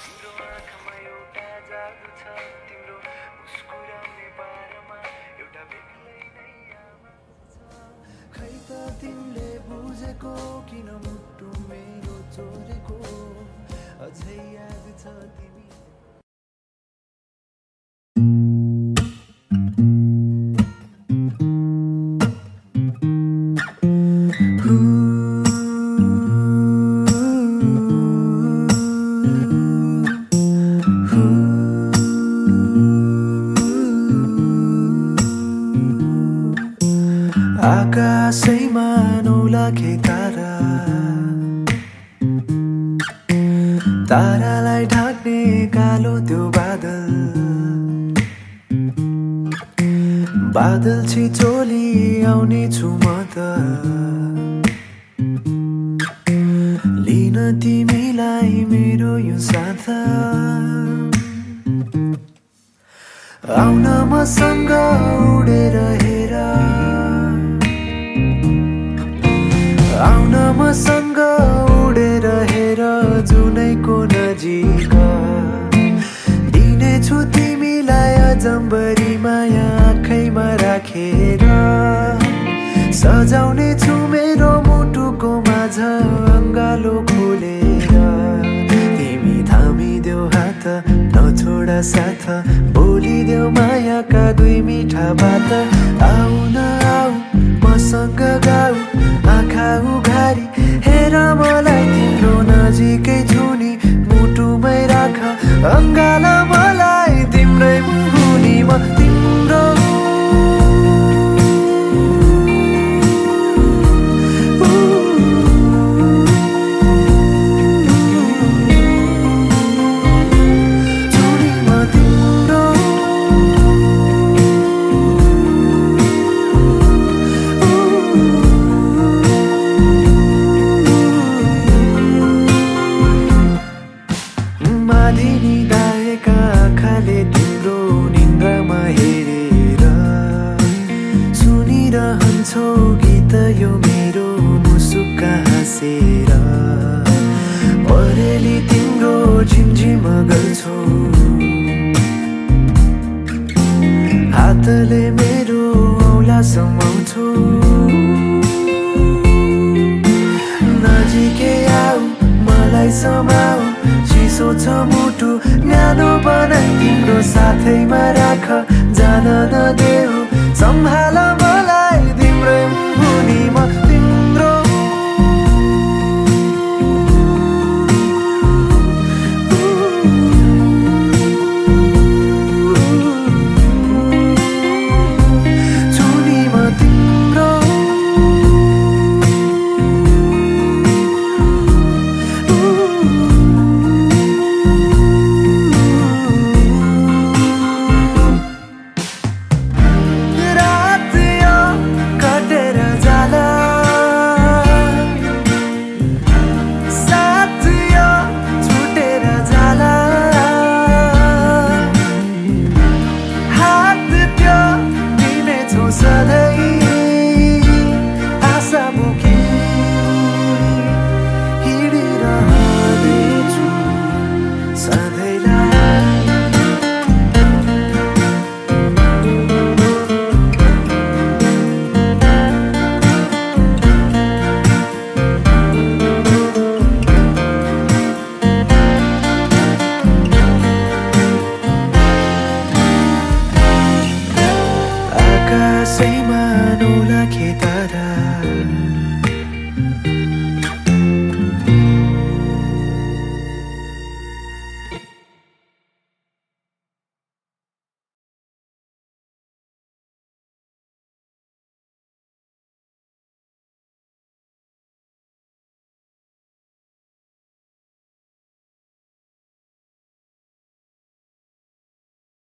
तिम्रो आँखामा एउटा जादु छ तिम्रो मुस्कुराउने पारमा एउटा बेग्लै नै आमा खै त तिमीले बुझेको किन मुटुमा लाखे तारा तारालाई ढाक्ने कालो त्यो बादल बादल छिचोली आउने छु म त। लिन तिमीलाई मेरो यो साथ। आउन मसँग उडेर हेर। दिनेछु तिमीलाई अजम्बरी माया आँखैमा राखेर। सजाउने छु मेरो मुटुको माझ अङ्गालो खोलेर। तिमी थामिदेऊ हात नछोड साथ बोलिदेऊ मायाका दुई मिठा बात। आउन आऊ मसँग गाऊ आँखा उघारी हेर मलाई तिम्रो नजिकै मालिनी गाएका आँखाले तिम्रो निन्द्रामा हेरेर सुनिरहन्छौ गीत यो मेरो मुसुक्का हाँसेर। परेली तिम्रो झिमझिम गल्छौ हातले मेरो औला समाउँछु। नजिकै आऊ मलाई समाऊ चिसो छ मुटु न्यानो बनाइ तिम्रो साथैमा राख जान नदेऊ। けたら